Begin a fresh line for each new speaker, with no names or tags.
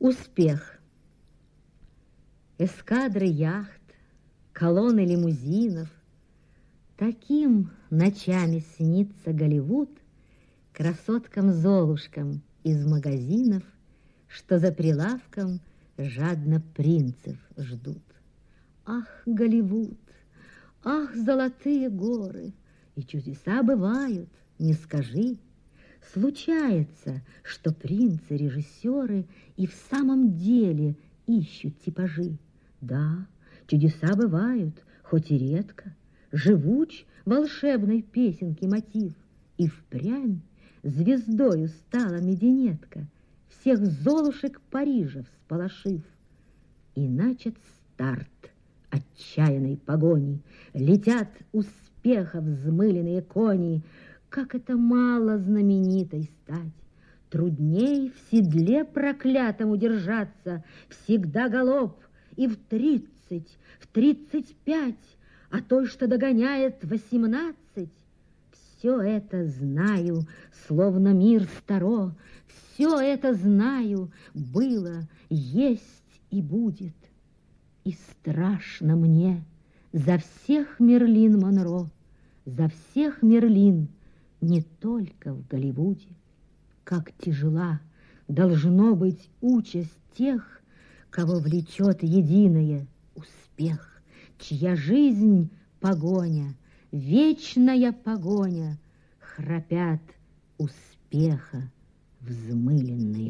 Успех. Эскадры яхт, колонны лимузинов. Таким ночами снится Голливуд красоткам-золушкам из магазинов, что за прилавком жадно принцев ждут. Ах, Голливуд, ах, золотые горы, и чудеса бывают, не скажи, Случается, что принцы-режиссеры и в самом деле ищут типажи. Да, чудеса бывают, хоть и редко, Живуч волшебной песенки мотив, И впрямь звездою стала мединетка, Всех золушек Парижа всполошив. И начат старт отчаянной погони, Летят успеха взмыленные кони, как это мало знаменитой стать! Трудней в седле проклятом удержаться, Всегда галоп и в тридцать, в тридцать пять, А той, что догоняет, восемнадцать. Все это знаю, словно мир старо, Все это знаю, было, есть и будет. И страшно мне за всех Мерлин Монро, За всех Мерлин, не только в Голливуде. Как тяжела должно быть участь тех, кого влечет единое успех, чья жизнь погоня, вечная погоня, храпят успеха взмыленные.